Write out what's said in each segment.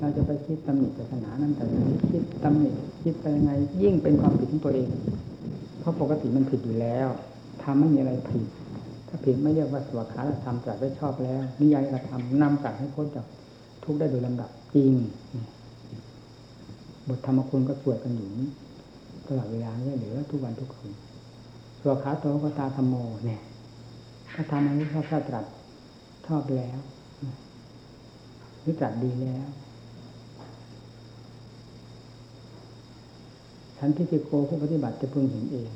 เราจะไปคิดตำหนิศาสนานั้นแต่คิดตำหนิคิดไปยังไง ยิ่งเป็นความผิดของตัวเอง เพราะปกติมันผิดอยู่แล้วทำไม่มีอะไรผิด ถ้าผิดไม่เรียกว่าสวขาธรรมตรัสไว้ชอบแล้ว นิยายธรรมนำกัดให้พ้นจากทุกได้โดยลำดับจริง บทธรรมคุณก็สวดกันอยู่ตลอดเวลาไม่เหลือทุกวันทุกคืนสวขาโตก็ตาธรรมโมเนี่ยถ้าทำอันนี้ชอบชอบตรัสชอบแล้วหรือตรัสดีแล้ว ฉันที่จิโกผู้ปฏิบัติจะพึงเห็นเอง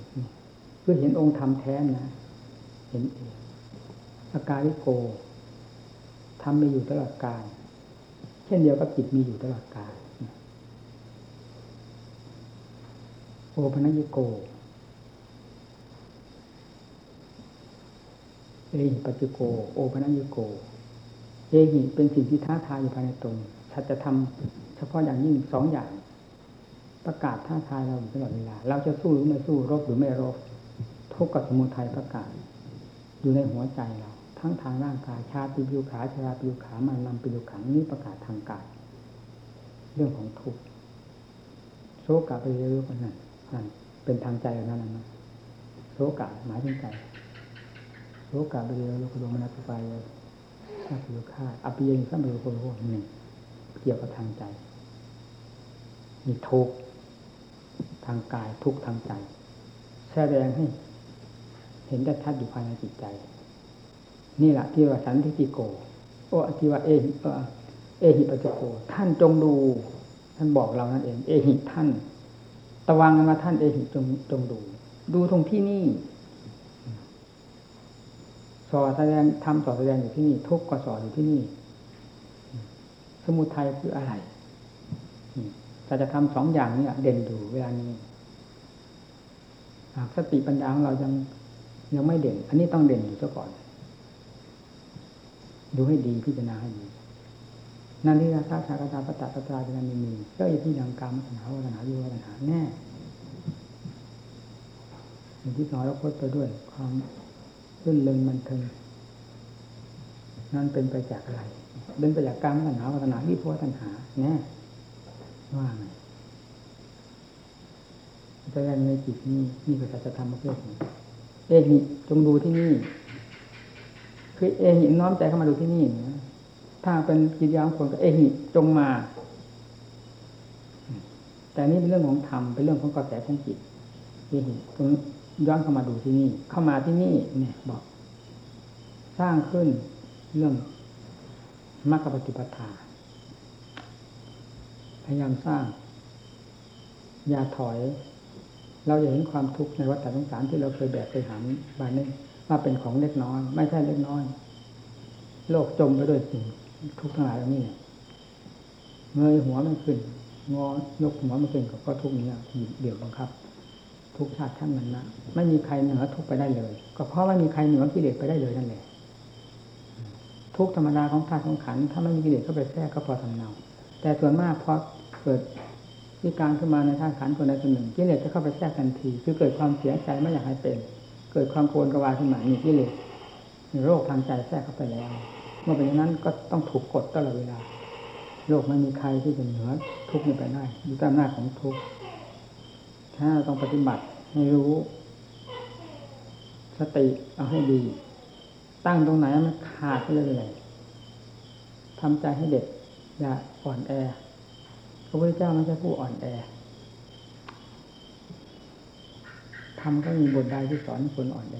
คือเห็นองค์ธรรมแท้นะ เห็นเองอาการลิโกทำมีอยู่ตลอดกาลเช่นเดียวกับจิตมีอยู่ตลอดกาลโอปนัญโกเอหิปัจจุโก โอปนัญโก เอหิเป็นสิ่งที่ท้าทายอยู่ภายในตนชัดจะทำเฉพาะอย่างยิ่งสองอย่าง ประกาศท้าทายเราอยู่ตลอดเวลา เราจะสู้หรือไม่สู้รบหรือไม่รบทุกข์กับสมุทัยประกาศ อยู่ในหัวใจเรา ทั้งทางร่างกายชาติปิวขาชราปิวขามันนำปิวขังนี้ประกาศทางกายเรื่องของทุกข์โซกะไปเรื่อยๆกันนั่นนั่นเป็นทางใจนั่นนะโซกะหมายถึงใจโซกะไปเรื่อยๆโลกโลมนัสไปเลยข้าปิวขาอภิยังข้าปิวโคโลหนึ่งเกี่ยวกับทางใจมีทุกข์ ทางกายทุกทางใจ แสดงให้เห็นได้ชัดอยู่ภายในจิตใจ นี่แหละที่ว่าสันทิติโกโอ้ที่ว่าเอหิเอหิปัจจโก ท่านจงดู ท่านบอกเรานั่นเอง เอหิท่าน ตะวังกันมาท่านเอหิจงจงดู ดูตรงที่นี่สอนแสดงทำสอนแสดงอยู่ที่นี่ ทุกข์ก็สอนอยู่ที่นี่ สมุทัยคืออะไร แต่จะทำสองอย่างนี้เด่นอยู่เวลานี้ หากสติปัญญาของเรายังยังไม่เด่น อันนี้ต้องเด่นอยู่ซะก่อน ดูให้ดีพิจารณาให้ดีนั่นทิราชาชากตาปตะปตาจะมีมีก็อยู่ที่ดังกรรมปัญหาวัฒนาวิวัฒนาแน่อย่างที่น้อยเราพดไปด้วยความรื่นเริงมันเทิงนั่นเป็นไปจากอะไร เป็นไปจากกรรมปัญหาวัฒนาวิพัฒนาแน่ ว่าไงแสดงในจิตนี้นี่คือสัจธรรมประเภทนี้เอหิจงดูที่นี่ คือเอหิน้อมใจเข้ามาดูที่นี่นะถ้าเป็นกิริยาของคนก็เอหิจงมา แต่นี่เป็นเรื่องของธรรมเป็นเรื่องของกระแสของจิตเอหิตรงย้อนเข้ามาดูที่นี่ เข้ามาที่นี่ เนี่ยบอก สร้างขึ้นเรื่องมรรคปฏิปทา พยายามสร้าง อย่าถอย เราอย่าเห็นความทุกข์ในวัฏสงสารที่เราเคยแบกไปหามบานนี้ว่าเป็นของเล็กน้อย ไม่ใช่เล็กน้อย โลกจมไปด้วยสิ่งทุกข์ทั้งหลายเหล่านี้เงยหัวไม่ขึ้น งอยกหัวไม่ขึ้นก็ทุกข์นี้เดี่ยวบังคับ ทุกชาติท่านนั้นนะไม่มีใครเหนือทุกไปได้เลย ก็เพราะไม่มีใครเหนือกิเลสไปได้เลยนั่นแหละทุกธรรมดาของธาตุของขันถ้าไม่มีกิเลสเข้าไปแทรกก็พอทำเนา แต่ส่วนมากพอเกิดวิการขึ้นมาในธาตุขันคนใดคนหนึ่งกิเลสจะเข้าไปแทรกทันที คือเกิดความเสียใจไม่อยากให้เป็น เกิดความโกรธกวายขึ้นมามีกิเลสโรคทางใจแทรกเข้าไปแล้ว เมื่อเป็นอย่างนั้นก็ต้องถูกกดตลอดเวลาโลกไม่มีใครที่จะเหนือทุกข์นี้ไปได้อยู่ตามหน้าของทุกข์ถ้าต้องปฏิบัติให้รู้ สติเอาให้ดี ตั้งตรงไหนมันขาดไปเลยทำใจให้เด็ด อย่าอ่อนแอ พระพุทธเจ้าไม่ใช่ผู้อ่อนแอทำก็มีบทใดที่สอนคนอ่อนแอ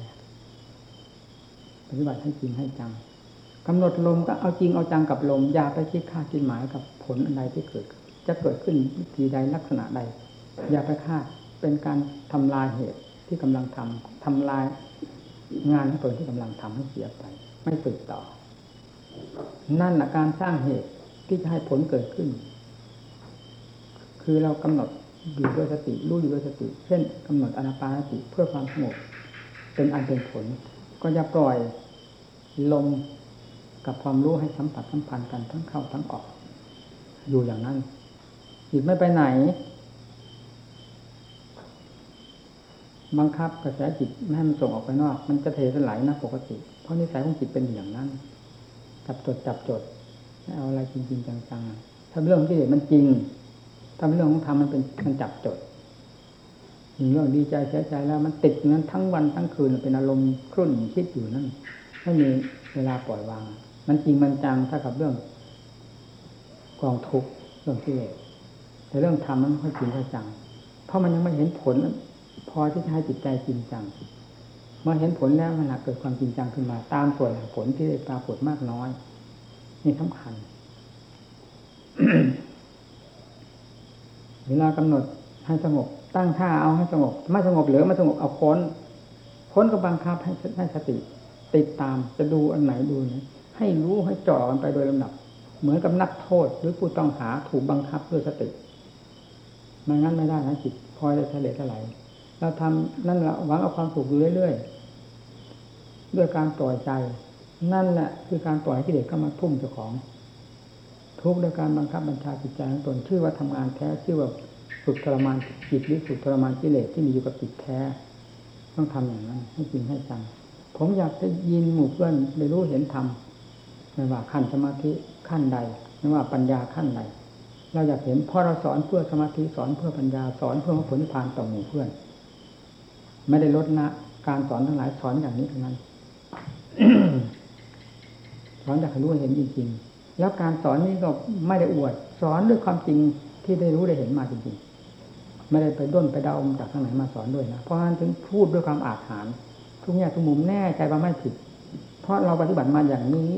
ปฏิบัติให้จริงให้จังกำหนดลมก็เอาจริงเอาจังกับลมอย่าไปคิดคาดคิดหมายกับผลอะไรที่เกิด จะเกิดขึ้นวิธีใดลักษณะใด อย่าไปคาดเป็นการทำลายเหตุที่กำลังทำทำลายงานของตนที่กำลังทำให้เสียไป ไม่ติดต่อ นั่นแหละการสร้างเหตุ ที่จะให้ผลเกิดขึ้น คือเรากำหนดอยู่ด้วยสติรู้อยู่ด้วยสติ เช่นกำหนดอนาปานสติเพื่อความสงบเป็นอันเป็นผล ก็อย่าปล่อยลมกับความรู้ให้สัมผัสสัมพันธ์กันทั้งเข้าทั้งออก อยู่อย่างนั้นจิตไม่ไปไหน บังคับกระแสจิตไม่ให้มันส่งออกไปนอก มันจะเทสลายนะปกติ เพราะนิสัยของจิตเป็นอย่างนั้น จับจดจับจด ไม่เอาอะไรจริงๆจังถ้าเรื่องที่เด็มันจริงถ้าเรื่องของธรรมมันเป็นมันจับจดเรื่องดีใจเสียใจแล้ว มันติดนั้นทั้งวันทั้งคืนเป็นอารมณ์ครุ่นคิดอยู่นั่นไม่มีเวลาปล่อยวาง มันจริงมันจังถ้ากับเรื่องกองทุกเรื่องที่เลสแต่เรื่องธรรมมันค่อยจริงค่อยจัง เพราะมันยังไม่เห็นผล พอที่จะให้จิตใจจริงจังเมื่อเห็นผลแล้วมันหนักเกิดความจริงจังขึ้นมา ตามส่วนผลที่ได้ปรากฏมากน้อย นี่สำคัญ เวลากำหนดให้สงบ ตั้งท่าเอาให้สงบ ไม่สงบเหลือไม่สงบเอาพ้นพ้นก็บังคับให้ให้สติ ติดตามจะดูอันไหนดูนะให้รู้ให้จ่อกันไปโดยลำดับ เหมือนกับนักโทษ หรือผู้ต้องหาถูกบังคับด้วยสติไม่งั้นไม่ได้นะจิตพลอยจะทะเทลายเราทำนั่นแหละหวังเอาความสุขอยู่เรื่อยๆด้วยการปล่อยใจ นั่นแหละคือการปล่อยให้กิเลสเข้ามาทุ่มเจ้าของ ทุกโดยการบังคับบัญชาจิตใจของตนชื่อว่าทำงานแท้ชื่อว่าฝึกทรมานจิตหรือฝึกทรมานกิเลสที่มีอยู่กับจิตแท้ ต้องทำอย่างนั้นให้จริงให้จังผมอยากจะยินหมู่เพื่อนได้รู้เห็นธรรมไม่ว่าขั้นสมาธิขั้นใดไม่ว่าปัญญาขั้นใดเราอยากเห็นพอเราสอนเพื่อสมาธิสอนเพื่อปัญญาสอนเพื่อผลนิพพานต่อหมู่เพื่อน ไม่ได้ลดนะ การสอนทั้งหลายสอนอย่างนี้เท่านั้น สอนอยากให้รู้เห็นจริงๆแล้วการสอนนี้ก็ไม่ได้อวด สอนด้วยความจริงที่ได้รู้ได้เห็นมาจริงๆ ไม่ได้ไปด้นไปเดาจากทางไหนมาสอนด้วยนะเพราะฉะนั้นถึงพูดด้วยความอาถรรพ์ทุกแง่ทุกมุมแน่ใจว่าไม่ผิด เพราะเราปฏิบัติมาอย่างนี้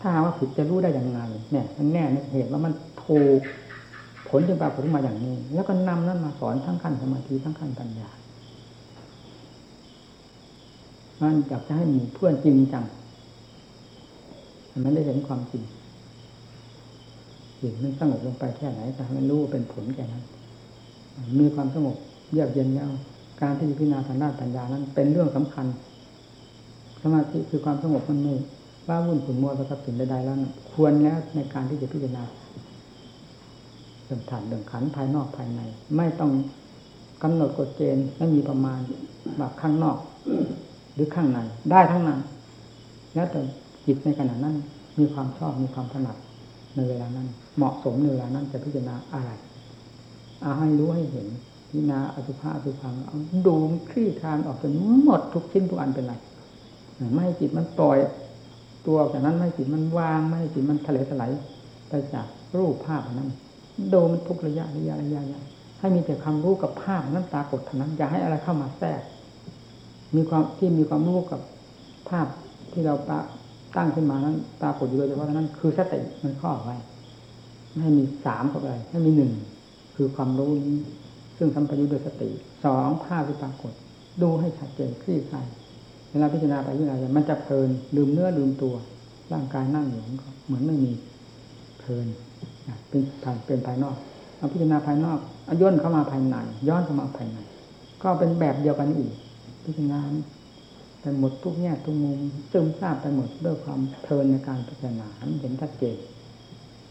ถ้าหาว่าผิดจะรู้ได้อย่างไงเนี่ยมันแน่ในเหตุว่ามันถูกผลจึงปรากฏขึ้นมาอย่างนี้ แล้วก็นำนั้นมาสอนทั้งขั้นสมาธิทั้งขั้นปัญญามันอยากจะให้หมู่เพื่อนจริงจัง มันได้เห็นความจริงจิตมันสงบลงไปแค่ไหนแต่มันรู้เป็นผลแค่นั้น มีความสงบเยือกเย็นยาวการที่พิจารณาทางด้านปัญญานั้น เป็นเรื่องสำคัญ สมาธิคือความสงบมันไม่ว่าวุ่นขุ่นมัวประทับสิ่งใดๆแล้วนะควรแล้วในการที่จะพิจารณาเรื่องฐานเรื่องขันภายนอกภายใน ไม่ต้องกำหนดกฎเกณฑ์ไม่มีประมาณแบบข้างนอก หรือข้างในได้ทั้งนั้นแล้วแต่ จิตในขณะนั้น มีความชอบมีความถนัดในเวลานั้น เหมาะสมในเวลานั้นจะพิจารณาอะไรเอาให้รู้ให้เห็นพิจารณาอสุภะอสุพังเอาดูคลี่คลานออกจนหมดทุกชิ้นทุกอันเป็นไรไม่จิตมันปล่อย ตัวจากนั้นไม่จิตมันวางไม่จิตมันทะเลถลายไปจากรูปภาพนั้นดูมันทุกระยะระยะระยะให้มีแต่ความรู้กับภาพนั้นปรากฏเท่านั้นอย่าให้อะไรเข้ามาแทรก มีความที่มีความรู้กับภาพที่เราปะ ตั้งขึ้นมานั้นปรากฏอยู่โดยเฉพาะนั้น คือสติมันข้อไว้ไม่ให้มีสามเข้าไปให้มีหนึ่งคือความรู้นี้ ซึ่งสัมปยุทธ์โดยสติสองภาพที่ปรากฏ ดูให้ชัดเจนคลี่คลายเวลาพิจารณาไปพิจารณามันจะเพลินลืมเนื้อลืมตัว ร่างกายนั่งอยู่เหมือนไม่มีเพลินเป็นภายเป็นภายนอกเอาพิจารณาภายนอกอย่นเข้ามาภายในย้อนเข้ามาภายในก็เป็นแบบเดียวกันอีกพิจารณา ไปหมดทุกแง่ทุกมุมซึมซาบไปหมดด้วยความเพลินในการพิจารณาเห็นชัดเจน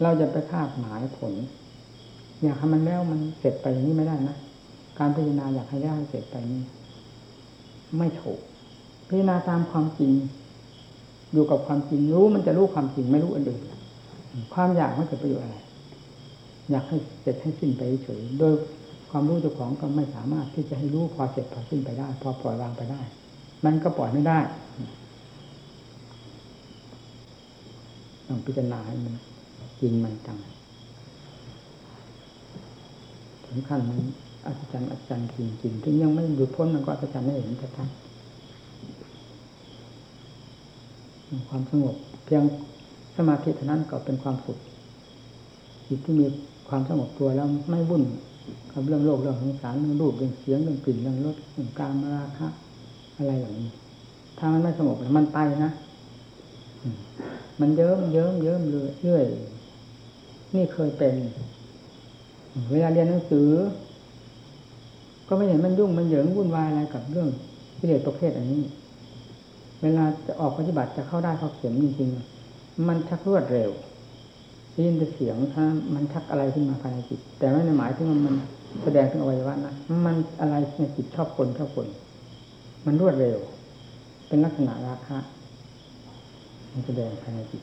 เราจะไปคาดหมายผล อยากให้มันแล้วมันเสร็จไปอย่างนี้ไม่ได้นะการพิจารณาอยากให้แล้วเสร็จไปนี้ ไม่ถูกพิจารณาตามความจริง อยู่กับความจริงรู้มันจะรู้ความจริงไม่รู้อันอื่นความอยากไม่เกิดประโยชน์อะไร อยากให้เสร็จให้สิ้นไปเฉยโดยความรู้เจ้าของก็ไม่สามารถที่จะให้รู้พอเสร็จพอสิ้นไปได้ พอปล่อยวางไปได้ มันก็ปล่อยไม่ได้ต้องพิจารณาให้มันจริงมันจังถึงขั้นมันอัศจรรย์อัศจรรย์จริงจริงถึงยังไม่หลุดพ้นมันก็อัศจรรย์ไม่เห็นชัดๆความสงบ เพียงสมาธิเท่านั้นก็เป็นความสุขจิตที่มีความสงบตัวแล้วไม่วุ่นกับเรื่องโลกเรื่องของสารเรื่องรูปเรื่องเสียงเรื่องกลิ่นเรื่องรสเรื่องการมาราคะ อะไรอย่างนี้ถ้ามันไม่สงบมันไปนะมันเยิ้มเยิ้มเยิ้มเรื่อยนี่เคยเป็น เวลาเรียนหนังสือ ก็ไม่เห็นมันยุ่งมันเหยิงวุ่นวายอะไรกับเรื่องกิเลสประเภทอันนี้ เวลาจะออกปฏิบัติจะเข้าได้เข้าเข็มจริงๆมันชักรวดเร็วได้ยินแต่เสียงถ้ามันชักอะไรขึ้นมาภายในจิต แต่ไม่ในหมายที่มันมันแสดงถึงอวัยวะนะมันอะไรในจิตชอบคนชอบคน มันรวดเร็ว เป็นลักษณะราคะ มันแสดงภายในจิต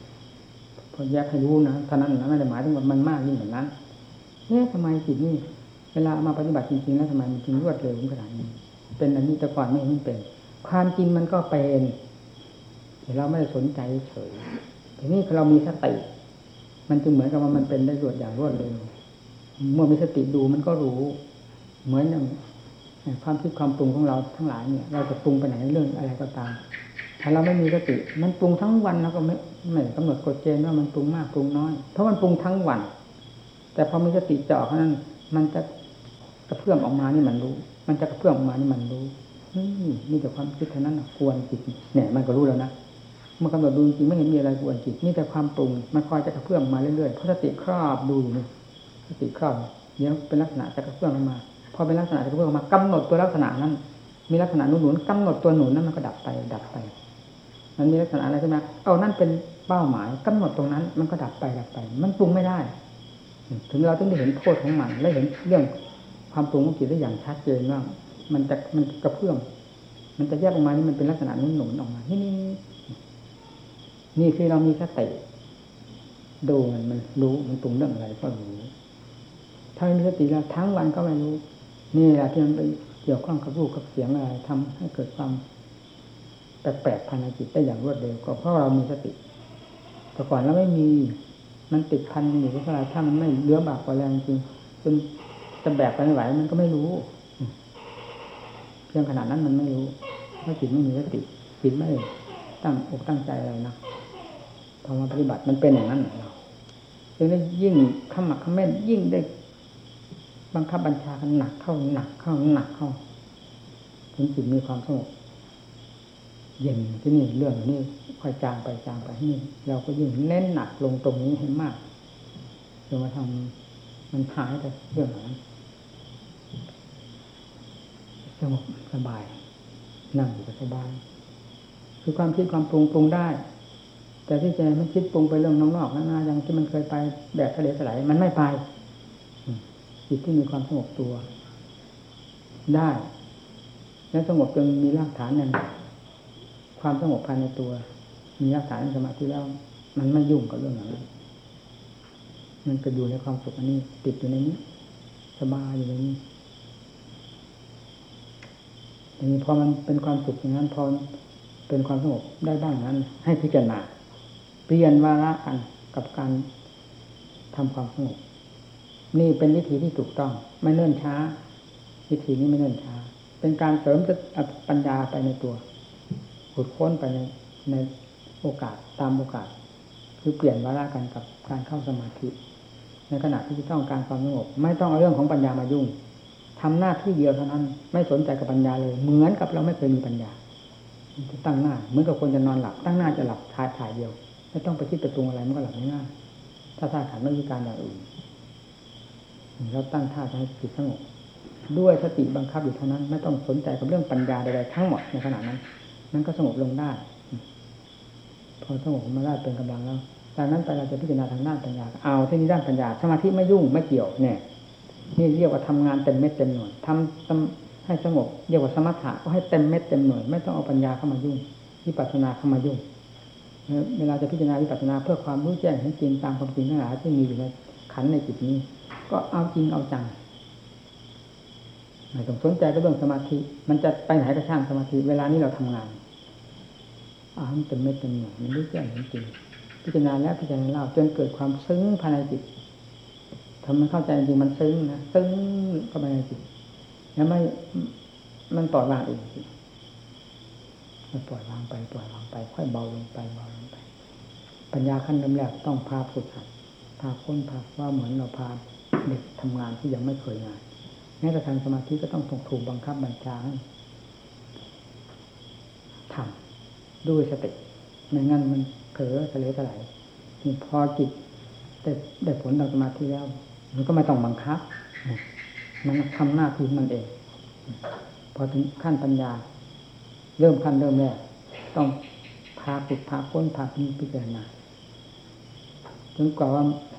พก็แยกให้รู้นะเท่านั้นนะไม่ได้หมายถึงว่ามันมากยิ่งกว่านั้นเนี่ยทำไมจิตนี่เวลาเอามาปฏิบัติจริงๆแล้วทำไมมันจึงรวดเร็วขนาดนี้ เป็นอันนี้แต่ก่อนไม่เห็นเป็น ความจริงมันก็เป็นแต่เราไม่ได้สนใจเฉยทีนี้เรามีสติมันจึงเหมือนกับว่ามันเป็นได้รวดอย่างรวดเร็ว เมื่อมีสติดูมันก็รู้ เหมือนอย่าง ความคิดความปรุงของเราทั้งหลายเนี่ย เราจะปรุงไปไหนเรื่องอะไรก็ตาม ถ้าเราไม่มีสติ มันปรุงทั้งวันแล้วก็ไม่ไม่กำหนดกฎเกณฑ์ว่ามันปรุงมากปรุงน้อย เพราะมันปรุงทั้งวัน แต่พอมีสติเจาะเท่านั้น มันจะกระเพื่อมออกมานี่มันรู้ มันจะกระเพื่อมออกมานี่มันรู้นี่มีแต่ความคิดเท่านั้นควรจิตเนี่ยมันก็รู้แล้วนะเมื่อกำหนดดูจริงไม่เห็นมีอะไรควรจิตมีแต่ความปรุงมันคอยจะกระเพื่อมมาเรื่อยๆเพราะสติครอบดูอยู่นี่สติครอบเดี๋ยวเป็นลักษณะจะกระเพื่อมมา พอเป็นลักษณะจะกระเพื่อมมากำหนดตัวลักษณะนั้น มีลักษณะหนุนๆกำหนดตัวหนุนนั้นมันก็ดับไป ดับไป มันมีลักษณะอะไรขึ้นมาเอานั่นเป็นเป้าหมายกำหนดตรงนั้น มันก็ดับไปดับไป มันปรุงไม่ได้ ถึงเราต้องได้เห็นโทษของมันและเห็นเรื่องความปรุงของจิตได้อย่างชัดเจนว่ามันจะมันกระเพื่อมมันจะแยกออกมานี่มันเป็นลักษณะนุ่นหนุนออกมา นี่นี่นี่คือเรามีสติดูมันมันรู้มันปรุงเรื่องอะไรก็รู้ถ้าไม่มีสติแล้วทั้งวันก็ไม่รู้ นี่แหละที่มันไปเกี่ยวข้องกับรูปกับเสียงอะไรทำให้เกิดความแปลกๆภายในจิตได้อย่างรวดเร็วก็เพราะเรามีสติ แต่ก่อนเราไม่มีมันติดพันอยู่ที่อะไรถ้ามันไม่เลื้อบากกว่าแรงจริงจนจะแบกไปไม่ไหวมันก็ไม่รู้เพียงขนาดนั้นมันไม่รู้เพราะจิตไม่มีสติจิตไม่ตั้งอกตั้งใจอะไรนะพอมาปฏิบัติมันเป็นอย่างนั้นเราจึงได้ยิ่งขมักขม้นยิ่งได้ บังคับบัญชากันหนักเข้าหนักเข้าหนักเข้าถึงจิตมีความสงบเย็นที่นี่เรื่องนี้ค่อยจางไปจางไปนี่เราก็ยิ่งเน้นหนักลงตรงนี้ให้มากจนมาทำมันหายไปเรื่องนั้นสงบสบาย นั่งอยู่ก็สบาย คือความคิดความปรุงปรุงได้ แต่ที่ใจมันคิดปรุงไปเรื่องนอกๆนาอย่างที่มันเคยไปแบบทะเลสลายมันไม่ไป จิตที่มีความสงบตัว ได้ และสงบจนมีรากฐานนั่นความสงบภายในตัว มีรากฐานสมาธิแล้ว มันไม่ยุ่งกับเรื่องนั้นมันก็อยู่ในความสุขอันนี้ ติดอยู่ในนี้ สบายอยู่ในนี้ทีนี้พอมันเป็นความสุขอย่างนั้นพอเป็นความสงบได้บ้างนั้น ให้พิจารณาเปลี่ยนวาระกันกับการทำความสงบ นี่เป็นวิธีที่ถูกต้อง ไม่เนิ่นช้า วิธีนี้ไม่เนิ่นช้า เป็นการเสริมปัญญาไปในตัวขุดค้นไปในในโอกาสตามโอกาส คือเปลี่ยนวาระกันกับการเข้าสมาธิ ในขณะที่ต้องการความสงบไม่ต้องเอาเรื่องของปัญญามายุ่งทำหน้าที่เดียวเท่านั้น ไม่สนใจกับปัญญาเลย เหมือนกับเราไม่เคยมีปัญญาตั้งหน้าเหมือนกับคนจะนอนหลับ ตั้งหน้าจะหลับถ่ายถ่ายเดียว ไม่ต้องไปคิดประตุงอะไรมันก็หลับง่ายถ้าท่าขันไม่มีการอย่างอื่น เราตั้งท่าจะให้จิตสงบด้วยสติบังคับอยู่เท่านั้น ไม่ต้องสนใจกับเรื่องปัญญาใดๆทั้งหมดในขณะนั้น นั้นก็สงบลงได้ พอสงบมาได้เป็นกำลังแล้วจากนั้นไปเราจะพิจารณาทางด้านปัญญา เอาที่นี้ด้านปัญญา สมาธิไม่ยุ่งไม่เกี่ยวเนี่ยนี่เรียกว่าทำงานเต็มเม็ดเต็มหน่วยทำให้สงบเรียกว่าสมถะก็ให้เต็มเม็ดเต็มหน่วยไม่ต้องเอาปัญญาเข้ามายุ่งวิปัสสนาเข้ามายุ่งเวลาจะพิจารณาวิปัสสนาเพื่อความรู้แจ้งเห็นจริงตามความจริงทั้งหลายที่มีอยู่ในขันในจิตนี้ ก็เอาจริงเอาจังไม่ต้องสนใจกับเรื่องสมาธิ มันจะไปไหนก็ช่างสมาธิ เวลานี้เราทำงานอ่านเต็มเม็ดเต็มหน่วยมันรู้แจ้งเห็นจริงพิจารณาแล้วพิจารณาเล่าจนเกิดความซึ้งภายในจิตทำมันเข้าใจจริงมันซึ้งนะซึ้งเข้าไปในจิตแล้วไม่มันปล่อยวางเองมันปล่อยวางไปปล่อยวางไป ค่อยเบาลงไปเบาลงไป ปัญญาขั้นเริ่มแรกต้องพาฝึกหัดพาค้นพาว่าเหมือนเราพา เด็กทำงานที่ยังไม่เคยงานแม้แต่ทางสมาธิก็ต้องถูกบังคับบัญชาให้ทำด้วยสติไม่งั้นมันเผลอทะเลถลายพอจิตได้ได้ผลทางสมาธิแล้ว มันก็ไม่ต้องบังคับ มันทำหน้าที่มันเอง พอถึงขั้นปัญญา เริ่มขั้นเริ่มแรกต้องพาฝึกพาค้นพาพิจารณา จนกว่า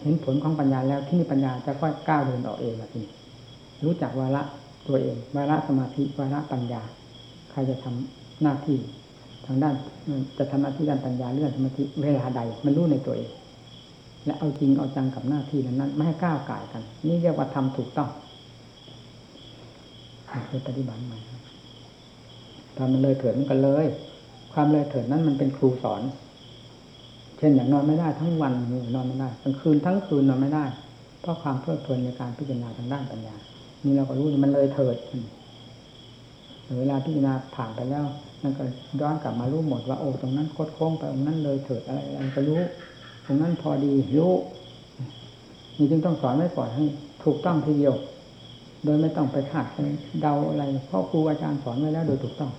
เห็นผลของปัญญาแล้วที่นี่ปัญญาจะค่อยก้าวเดินออกเองละทีนี้รู้จักวาระตัวเอง วาระสมาธิวาระปัญญา ใครจะทำหน้าที่ทางด้านจะทำหน้าที่ด้านปัญญาเรื่องสมาธิเวลาใด มันรู้ในตัวเอง และเอาจริงเอาจังกับหน้าที่นั้น ไม่ให้ก้าวไก่ายกัน นี่เรียกว่าทำถูกต้องเคยปฏิบัติใหม่ตอนมันเลยเถิดมันก็เลย ความเลยเถิดนั้นมันเป็นครูสอน เช่นอย่างนอนไม่ได้ทั้งวันนอนไม่ได้กลางคืนทั้งคืนนอนไม่ได้ เพราะความเพลิดเพลินในการพิจารณาทางด้านปัญญา นี่เราก็รู้มันเลยเถิดเวลาพิจารณาผ่านไปแล้วนั่นก็ย้อนกลับมารู้หมดว่าโอ้ตรงนั้นโคดโค้งไปตรงนั้นเลยเถิดอะไรอะไรก็รู้ ตรงนั้นพอดีรู้นี่จึงต้องสอนไว้ก่อนให้ถูกต้องทีเดียว โดยไม่ต้องไปขาดเดาอะไรเพราะครูอาจารย์สอนไว้แล้วโดยถูกต้อง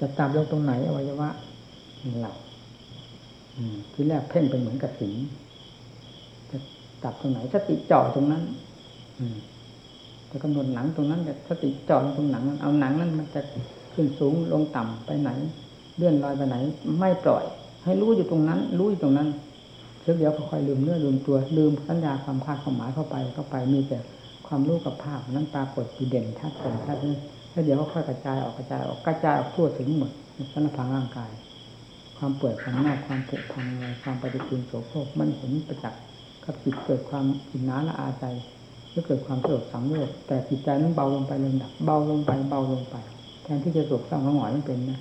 จะจับลงตรงไหนอวัยวะเราที่แรกเพ่งเป็นเหมือนกับสิงจะจับตรงไหนสติจ่อตรงนั้น อืมจะกำหนดหนังตรงนั้นจะสติจ่อตรงหนังเอาหนังนั้นมันจะขึ้นสูงลงต่ำไปไหน เลื่อนลอยไปไหน ไม่ปล่อย ให้รู้อยู่ตรงนั้น รู้อยู่ตรงนั้นเดี๋ยวค่อยลืมเนื้อลืมตัวลืมสัญญาความคาดความหมายเข้าไปเข้าไปมีแต่ความรู้กับภาพนั้นปรากฏอยู่เด่นชัดเจนชัด แล้วเดี๋ยวก็ค่อยกระจายออกกระจายออกกระจายออกทั่วถึงหมดสารพังร่างกาย ความเปื่อยความเน่าความผุพังอะไรความปฏิกูลโสโครกมันเห็นประจักษ์กับจิตเกิดความอินน้าละอาใจก็เกิดความสลดสังเวชแต่จิตใจนั้นเบาลงไปเลยดับเบาลงไปเบาลงไปแทนที่จะสกเศร้างหงอยมันเป็นนะ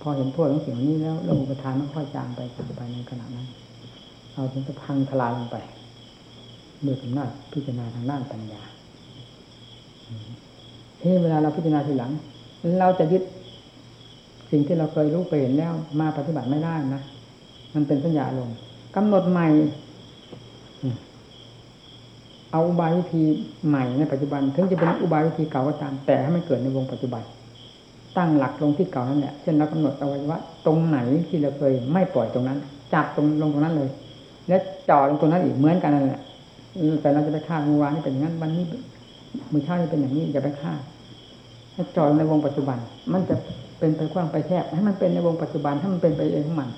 พอเห็นโทษของสิ่งนี้แล้วเรื่องอุปทานมันค่อยจางไปจางไปในขณะนั้นเอาถึงจะพังทลายลงไปเมื่ออำนาพิจารณาทางด้านปัญญา ที่เวลาเราพิจารณาทีหลัง เราจะยึดสิ่งที่เราเคยรู้ไปเห็นแล้ว มาปฏิบัติไม่ได้นะ มันเป็นสัญญาลงกำหนดใหม่ เอาอุบายวิธีใหม่ในปัจจุบัน ถึงจะเป็นอุบายวิธีเก่าก็ตาม แต่ให้มันเกิดในวงปัจจุบัน ตั้งหลักลงที่เก่านั่นแหละ เช่นเรากำหนดเอาไว้ว่า ตรงไหนที่เราเคยไม่ปล่อยตรงนั้น จับตรงลงตรงนั้นเลย แล้วจ่อลงตรงนั้นอีกเหมือนกันนั่นแหละแต่เราจะไปฆ่างูวานนี่เป็นอย่างนั้นวันนี้ มือเข้านี่เป็นอย่างนี้อย่าไปฆ่าให้จ่อในวงปัจจุบัน มันจะเป็นไปกว้างไปแคบให้มันเป็นในวงปัจจุบันถ้ามันเป็นไปเองของมัน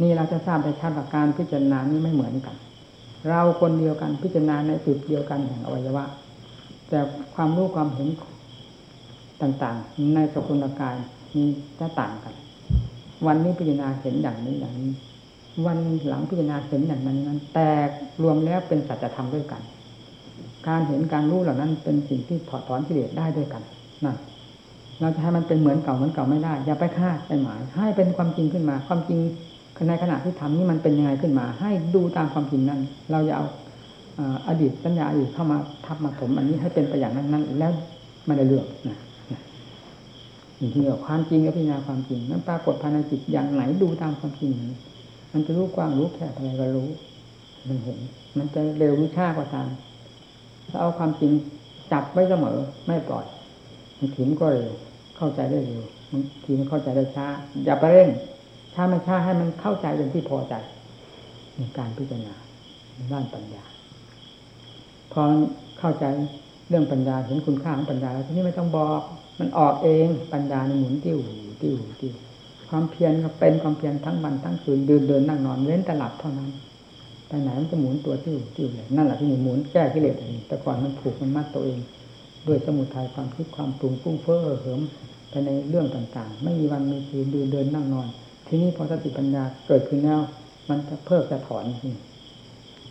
นี่เราจะทราบในชัดว่าการพิจารณานี้ไม่เหมือนกัน เราคนเดียวกันพิจารณาในจุดเดียวกันแห่งอวัยวะ แต่ความรู้ความเห็นต่างๆ ในสกุลกายมีจะต่างกัน วันนี้พิจารณาเห็นอย่างนี้อย่างนี้ วันหลังพิจารณาเห็นอย่างนั้นนั้น แต่รวมแล้วเป็นสัจธรรมด้วยกัน การเห็นการรู้เหล่านั้น เป็นสิ่งที่ถอดถอนกิเลสได้ด้วยกันนั่นเราจะให้มันเป็นเหมือนเก่าเหมือนเก่าไม่ได้ อย่าไปคาดไปหมาย ให้เป็นความจริงขึ้นมา ความจริงในขณะที่ทำนี้มันเป็นยังไงขึ้นมา ให้ดูตามความจริงนั้น เราจะเอาอดีตสัญญาอดีตเข้ามาทับมาถมอันนี้ให้เป็นไปอย่างนั้นนั้นแล้วไม่ได้เรื่องนะนี่ที่เรียกความจริงกับพิจารณาความจริงนั้นปรากฏภายในจิตอย่างไหนดูตามความจริงมันจะรู้กว้างรู้แคบอะไรก็รู้ มันเห็น มันจะเร็วหรือช้าก็ตาม ถ้าเอาความจริงจับไว้เสมอไม่ปล่อยมันถึงก็เร็วเข้าใจได้เร็วบางทีมันเข้าใจได้ช้า อย่าไปเร่งช้าไม่ช้าให้มันเข้าใจเป็นที่พอใจในการพิจารณาด้านปัญญา พอเข้าใจเรื่องปัญญาเห็นคุณค่าของปัญญาแล้วทีนี้ไม่ต้องบอก มันออกเองปัญญาในหมุนติ้วติ้วติ้วความเพียรก็เป็นความเพียรทั้งวันทั้งคืนเดินเดินนั่งนอนเว้นตลับเท่านั้น ไปไหนมันจะหมุนตัวติ้วติ้วเลยนั่นแหละที่หมุนแก้กิเลสแต่ก่อนมันผูกมันมัดตัวเอง ด้วยสมุทัยความคิดความปรุงฟุ้งเฟ้อเหิมไปในเรื่องต่างๆ ไม่มีวันมีคืนเดินเดินนั่งนอน ทีนี้พอสติปัญญาเกิดขึ้นแล้วมันจะเพิกจะถอน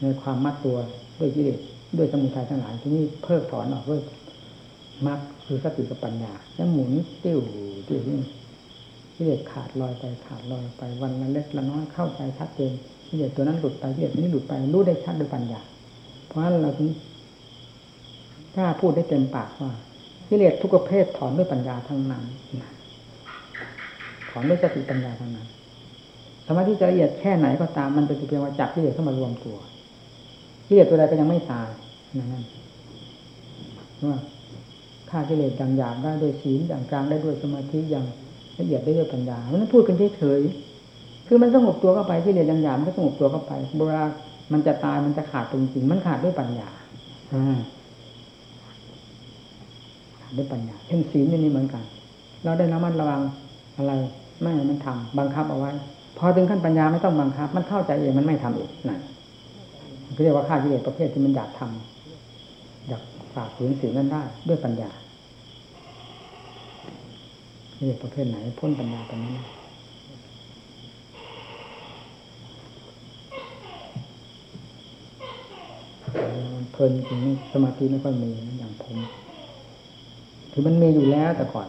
ในความมัดตัวด้วยกิเลสด้วยสมุทัยทั้งหลายที่นี่เพิกถอนออกด้วยมรรคคือสติกับปัญญาแล้วหมุนติ้วติ้วนี่ที่เด็ดขาดลอยไปขาดลอยไปวันละเล็กละน้อยเข้าใจชัดเจน ที่เด็ดตัวนั้นหลุดไปที่เด็ดนี้หลุดไปรู้ได้ชัดด้วยปัญญา เพราะฉะนั้นเราถึงกล้าพูดได้เต็มปากว่ากิเลสทุกประเภทถอนด้วยปัญญาทั้งนั้นถอนด้วยสติปัญญาทั้งนั้นสมาธิจะละเอียดแค่ไหนก็ตามมันเป็นเพียงว่าจับกิเลสเข้ามารวมตัวกิเลสตัวใดก็ยังไม่ตายนั่นว่าฆ่ากิเลสอย่างหยาบได้ด้วยศีลอย่างกลางได้ด้วยสมาธิอย่างละเอียดได้ด้วยปัญญาเพราะนั้นพูดกันเฉยๆ คือมันสงบตัวเข้าไปกิเลสอย่างหยาบมันก็สงบตัวเข้าไปเวลามันจะตายมันจะขาดตรงจริงมันขาดด้วยปัญญาขาดด้วยปัญญาเช่นศีลนี่เหมือนกัน เราได้ระมัดระวังอะไร ไม่มันทำบังคับเอาไว้พอถึงขั้นปัญญาไม่ต้องบังคับ มันเข้าใจเองมันไม่ทำเองนั่นเรียกว่าฆ่ากิเลสประเภทที่มันอยากทำอยากฝ่าฝืนสิ่งนั้นได้ ด้วยปัญญากิเลสประเภทไหนพ้นปัญญาตรงนี้ มัน เพลินจริงสมาธิไม่ค่อยมีอย่างผมคือมันมีอยู่แล้วแต่ก่อน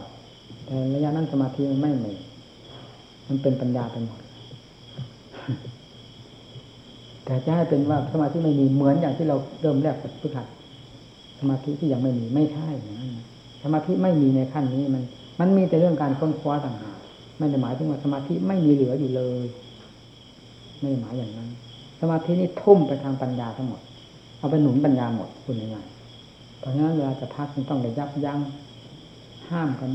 แต่ระยะนั้นสมาธิมันไม่มีมันเป็นปัญญาไปหมดแต่จะให้เป็นว่าสมาธิไม่มีเหมือนอย่างที่เราเริ่มแรกฝึกหัดสมาธิที่ยังไม่มีไม่ใช่อย่างนั้นสมาธิไม่มีในขั้นนี้มัน มันมีแต่เรื่องการค้นคว้าต่างหากไม่ได้หมายถึงว่าสมาธิไม่มีเหลืออยู่เลย ไม่ได้หมายอย่างนั้น สมาธินี่ทุ่มไปทางปัญญาทั้งหมด เอาไปหนุนปัญญาหมดคุณยังไงเพราะฉะนั้นเวลาจะพักมันต้องได้ยับยั้งห้ามกัน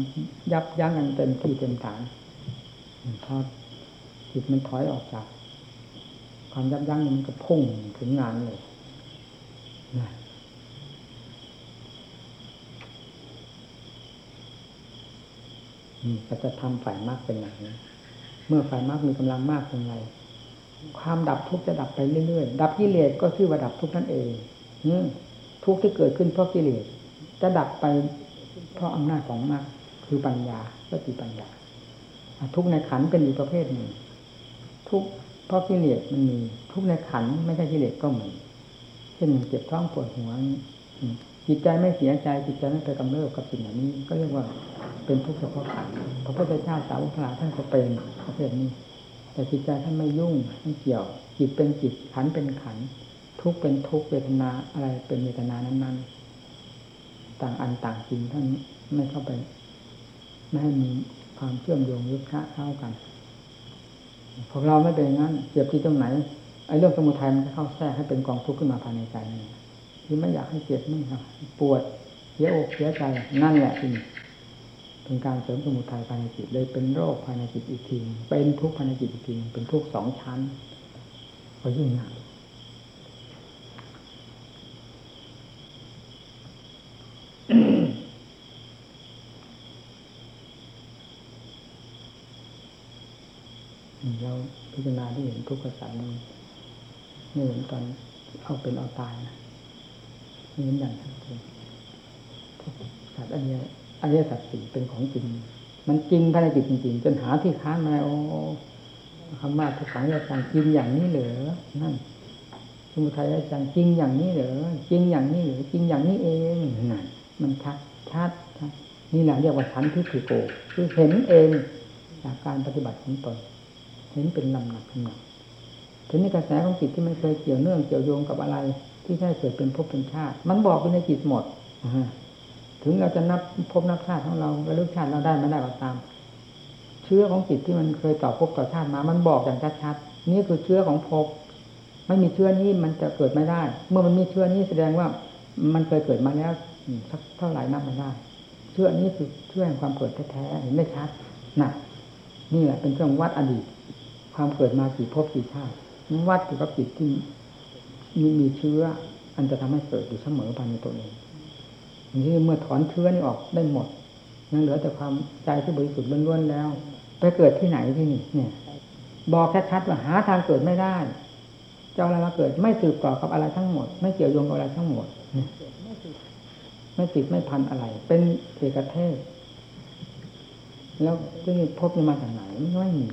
ยับยั้งกันเต็มที่เต็มฐานพอจิตมันถอยออกจาก ความยับยั้งมันก็พุ่งถึงงานเลยนะก็จะทำฝ่ายมากเป็นอย่างเมื่อฝ่ายมากมีกำลังมากเป็นไร ความดับทุกข์จะดับไปเรื่อยๆ ดับกิเลสก็ชื่อว่าดับทุกข์นั่นเองทุกข์ที่เกิดขึ้นเพราะกิเลสจะดับไปเพราะอำนาจของมรรคคือปัญญาก็คือปัญญา ทุกในขันเป็นอีกประเภทหนึ่ง ทุกเพราะกิเลสมันมี ทุกในขันไม่ใช่กิเลสก็มีเช่นเจ็บท้องปวดหัวจิตใจไม่เสียใจจิตใจไม่ไปกำเริบกับสิ่งเหล่านี้ ก็เรียกว่าเป็นทุกข์เฉพาะขันพระพุทธเจ้าสาวกพระท่านก็เป็นประเภทนี้ แต่จิตใจท่านไม่ยุ่งไม่เกี่ยว จิตเป็นจิตขันเป็นขัน ทุกเป็นทุกเวทนาอะไรเป็นเวทนานั้นๆ ต่างอันต่างจริงท่านไม่เข้าไป ไม่ให้มีความเชื่อมโยงยึดคะเข้ากันพวกเราไม่เป็นงั้นเจ็บที่ตรงไหนไอ้เรื่องสมุทัยมันจะเข้าแทรกให้เป็นกองทุกข์ขึ้นมาภายในใจนี่คือไม่อยากให้เจ็บไม่ครับปวดเสียอกเสียใจนั่นแหละที่ เป็นการเสริมสมุทัยภายในจิตเลยเป็นโรคภายในจิตอีกทีเป็นทุกข์ภายในจิตอีกทีเป็นทุกข์สองชั้นก็ยิ่งหนักเราพิจารณาที่เห็นทุกข์กระสันไม่เห็นตอนเอาเป็นเอาตายนะไม่เห็นอย่างชัดเจนสัตว์อันนี้ อริยสัจสี่เป็นของจริง มันจริงภายในจิตจริงๆ จนหาที่ค้านมาโอ้คำว่าทุกขังยาจังจริงอย่างนี้เหรอนั่นสมุทัยยาจังจริงอย่างนี้เหรอจริงอย่างนี้เหรอจริงอย่างนี้เองนั่นมันชัดชัดนี่แหละเรียกว่าชั้นทิฏฐิโก คือเห็นเองจากการปฏิบัติของตนเห็นเป็นลำหนักลำหนักถึงในกระแสของจิตที่ไม่เคยเกี่ยวเนื่องเกี่ยวโยงกับอะไร ที่ใช่เกิดเป็นภพเป็นชาติ มันบอกอยู่ในจิตหมด ถึงเราจะนับพบนับชาติของเราระลึกชาติเราได้ไม่ได้ก็ตาม เชื้อของจิตที่มันเคยต่อภพต่อชาติมา มันบอกอย่างชัดๆนี่คือเชื้อของภพไม่มีเชื้อนี้มันจะเกิดไม่ได้ เมื่อมันมีเชื้อนี้แสดงว่ามันเคยเกิดมาแล้วสักเท่าไหร่นับไม่ได้ เชื้อนี้คือเชื้อแห่งความเกิดแท้ๆเห็นไม่ชัดนะนี่แหละเป็นเครื่องวัดอดีต ความเกิดมากี่ภพกี่ชาติวัดอยู่กับจิตที่มีมีเชื้อ อันจะทำให้เกิดอยู่เสมอภายในตัวเอง นี่เมื่อถอนเชื้อนี่ออกได้หมดยังเหลือแต่ความใจที่บริสุทธิ์ล้วนๆแล้ว ไปเกิดที่ไหนที่นี่เนี่ย บอกชัดๆว่าหาทางเกิดไม่ได้จะอะไรมาเกิดไม่สืบต่อกับอะไรทั้งหมด ไม่เกี่ยวโยงกับอะไรทั้งหมดไม่ติดไม่พันอะไร เป็นเอกเทศ แล้วจะมีพบมาจากไหนไม่มี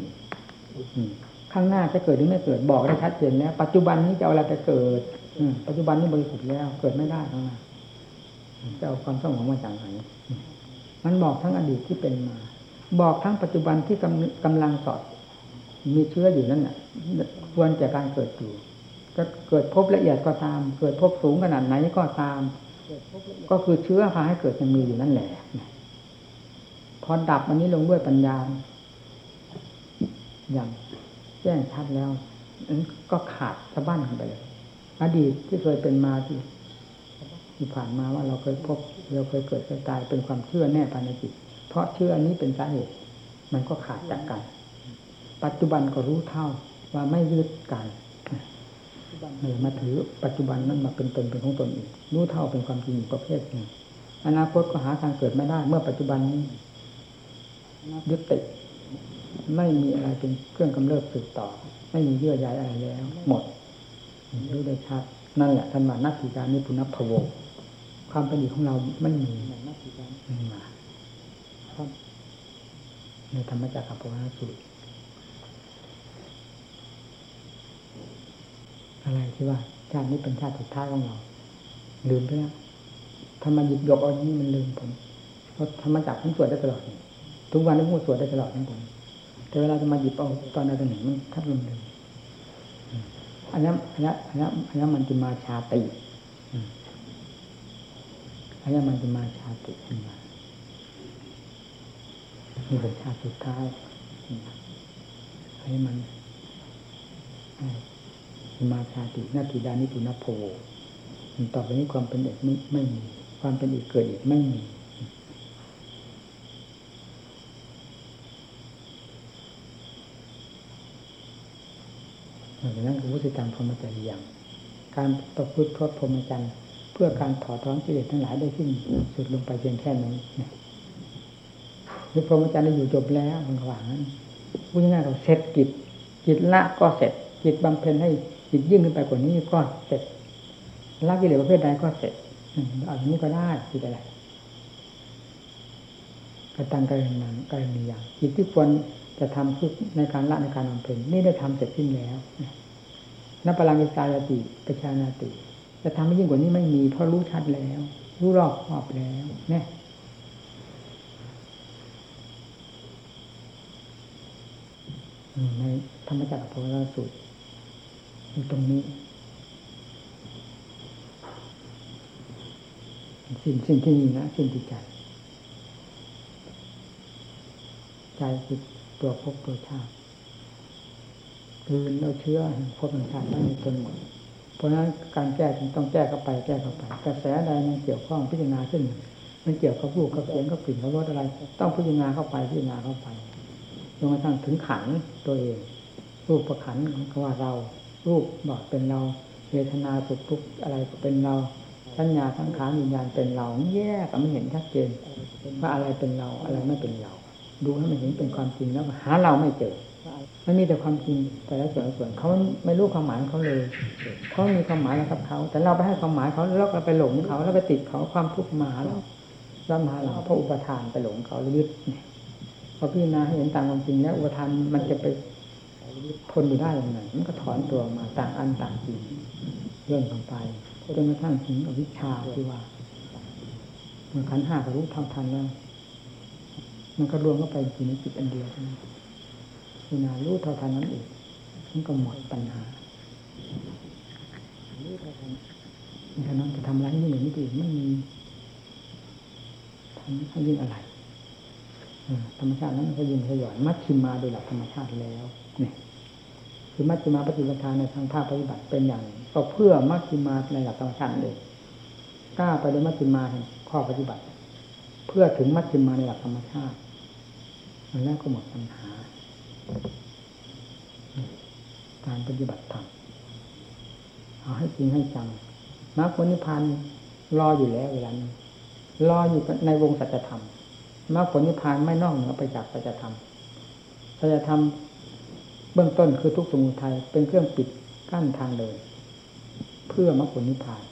ข้างหน้าจะเกิดหรือไม่เกิดบอกได้ชัดเจนแล้ว ปัจจุบันนี้จะเอาอะไรไปเกิดปัจจุบันนี้บริสุทธิ์แล้ว เกิดไม่ได้ทั้งนั้น จะเอาความสงบมาจากไหน มันบอกทั้งอดีตที่เป็นมา บอกทั้งปัจจุบันที่กำกำลังสอด มีเชื้ออยู่นั่นแหละควรแก่การเกิดอยู่จะเกิดพบละเอียดก็ตาม เกิดพบสูงขนาดไหนก็ตาม ก็คือเชื้อพาให้เกิดยังมีอยู่นั่นแหละพอดับอันนี้ลงด้วยปัญญา อย่างแจ้งชัดแล้วนั้นก็ขาดสะบั้นไปเลย อดีตที่เคยเป็นมาที่ ที่ผ่านมาว่าเราเคยพบเราเคยเกิดเคยตายเป็นความเชื่อแน่ภายในจิต เพราะเชื่อนี้เป็นสาเหตุ มันก็ขาดจากกัน ปัจจุบันก็รู้เท่าว่าไม่ยึดกันไม่มาถือปัจจุบันนั้นมาเป็นตนเป็นของตนอีกรู้เท่าเป็นความจริงประเภทหนึ่งอนาคตก็หาทางเกิดไม่ได้ เมื่อปัจจุบันนี้ยึดติดไม่มีอะไรเป็นเครื่องกำเริบสืบต่อ ไม่มีเยื่อใยอะไรแล้ว หมดรู้ได้ชัดนั่นแหละท่านว่านักถีการนิพุนพโว ความเป็นอยู่ของเราไม่มีมาในธรรมจักรกับพระสูตรอะไรที่ว่าชาตินี้เป็นชาติสุดท้ายของเรา ลืมไปแล้วถ้ามาหยิบยกเอานี้มันลืมผมเพราะธรรมจักรผมสวดได้ตลอด ทุกวันนี้ผมสวดได้ตลอดทั้งผมแต่เวลาจะมาหยิบเอาตอนใดตอนหนึ่งมันทับลืมลืมอันนี้อันนี้อันนี้อันนี้มันจะมาชาติ อันนี้มันจะมาชาติขึ้นมานี่เป็นชาติสุดท้ายให้มันมาชาตินาทีดานิปุณโพต่อไปนี้ความเป็นเอกไม่ไม่มี ความเป็นอีกเกิดอีกไม่มีดังนั้นคือวุฒิกรรมพรหมจรรย์อย่าง การประพฤติพรตพรหมจรรย์ เพื่อการถอดถอนกิเลสทั้งหลายได้ขึ้นสุดลงไปเพียงแค่นี้หรือพรหมจรรย์ได้อยู่จบแล้วมันหวังนั้นพูดง่ายๆเราเสร็จกิจกิจละก็เสร็จกิจบำเพ็ญให้จิตยิ่งขึ้นไปกว่านี้ก็เสร็จละกิเลสประเภทใดก็เสร็จเอาอย่างนี้ก็ได้จิตอะไรกระตังกระเรียนนั้นกระเรีอย่างจิตที่ควรจะทำคือในการละในการบำเพ็ญนี่ได้ทำเสร็จสิ้นแล้วนับพลังอิสายติประชานาติ จะทำให้ยิ่งกว่านี้ไม่มี เพราะรู้ชัดแล้ว รู้รอบครอบแล้วเนี่ยในธรรมจักรพรสูตอยู่ตรงนี้ สิ่งสิ่งที่นี่นะสิ่งที่ใจใจคือตัวภพตัวชาติคือเราเชื้อภพชาตินั้นจนหมด เพราะนั้นการแก้จึงต้องแก้เข้าไปแก้เข้าไปกระแสใดมันเกี่ยวข้องพิจารณาขึ้น มันเกี่ยวกับรูปกับเสียงกับกลิ่นกับรสอะไร ต้องพิจารณาเข้าไปพิจารณาเข้าไปจนกระทั่งถึงขันตัวเอง รูปประขันก็ว่าเรา รูปบอกเป็นเราเวทนาสุขทุกข์อะไรก็เป็นเราสัญญาทั้งขานวิญญาณเป็นเราแยกไม่เห็นชัดเจนว่าอะไรเป็นเราอะไรไม่เป็นเรา ดูให้มันเห็นเป็นความจริงแล้วหาเราไม่เจอ มันมีแต่ความจริงแต่ละส่วนส่วนเขาไม่รู้ความหมายเขาเลยเขามีความหมายนะครับเขาแต่เราไปให้ความหมายเขาแล้วเราไปหลงเขาแล้วไปติดเขาความทุกข์มาเราเรามาเราเพราะอุปทานไปหลงเขาลึกพอพิจารณาเห็นตามความจริงแล้วอุปทานมันจะไปทนอยู่ได้ยังไงมันก็ถอนตัวมาต่างอันต่างจริงเรื่องต่อไปจนกระทั่งถึงอวิชชาที่ว่าเมื่อขันห้าก็รู้เท่าทันแล้วมันก็รวมเข้าไปอยู่ในจิตอันเดียวเท่านั้ พิจารณารู้เท่าทันนั้นเองมันก็หมดปัญหาฉะนั้นจะทำอะไรนี่หนึ่งนี่ดีไม่มีทำให้ยิ่งอะไรธรรมชาตินั้นก็ยิ่งขย่อนมัชชิมาโดยหลักธรรมชาติแล้วเนี่ยคือมัชชิมาปฏิบัติในทางภาคปฏิบัติเป็นอย่างก็เพื่อมัชชิมาในหลักธรรมชาติเองกล้าไปในมัชชิมาแห่งข้อปฏิบัติ เพื่อถึงมัชชิมาในหลักธรรมชาติ มันแล้วก็หมดปัญหา การปฏิบัติธรรมเอาให้จริงให้จังมรรคผลนิพพานรออยู่แล้วเวลานี้รออยู่ในวงสัจธรรมมรรคผลนิพพานไม่นอกเหนือไปจากสัจธรรมสัจธรรมเบื้องต้นคือทุกสมุทัยเป็นเครื่องปิดกั้นทางเดินเพื่อมรรคผลนิพพาน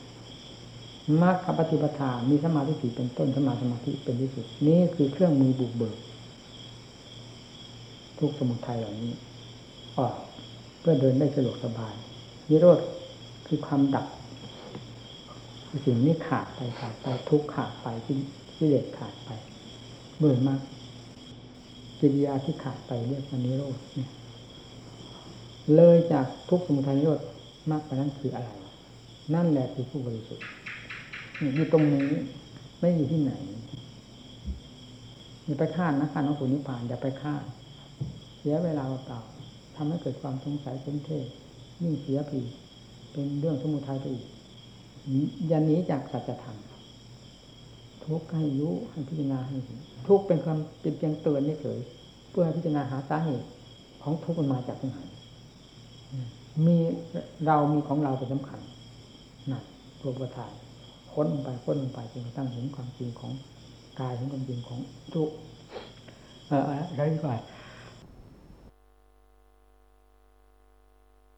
มรรคปฏิปทามีสมาธิเป็นต้นสมาสมาธิเป็นที่สุด นี้คือเครื่องมือบุกเบิก ทุกสมุทัยเหล่านี้ออกเพื่อเดินได้สะดวกสบายนิโรธคือความดับคือสิ่งนี้ขาดไปขาดไปทุกขาดไปที่ที่เด็ดขาดไปเบื่อมากกิริยาที่ขาดไปเรียกว่านิโรธเนี่ยเลยจากทุกสมุทัยนิโรธมากไปนั้นคืออะไร นั่นแหละคือผู้บริสุทธิ์อยู่ตรงนี้ไม่อยู่ที่ไหนอย่าไปคาดนะคาดน้องผุนิพพานอย่าไปคาด เสียเวลาเปล่าทำให้เกิดความสงสัยสนเทยิ่งเสียผีเป็นเรื่องสมุทัยไปอีกยันนี้จากสัจธรรมทุกข์ให้รู้ให้พิจารณาให้ทุกข์เป็นความเป็นเพียงเตือนเฉยเพื่อพิจารณาหาสาเหตุของทุกข์มันมาจากตรงไหนมีเรามีของเราเป็นสำคัญนะตัวประทานค้นลงไปค้นลงไปจนกระทั่งเห็นความจริงของกายเห็นความจริงของทุกข์อะไรกว่า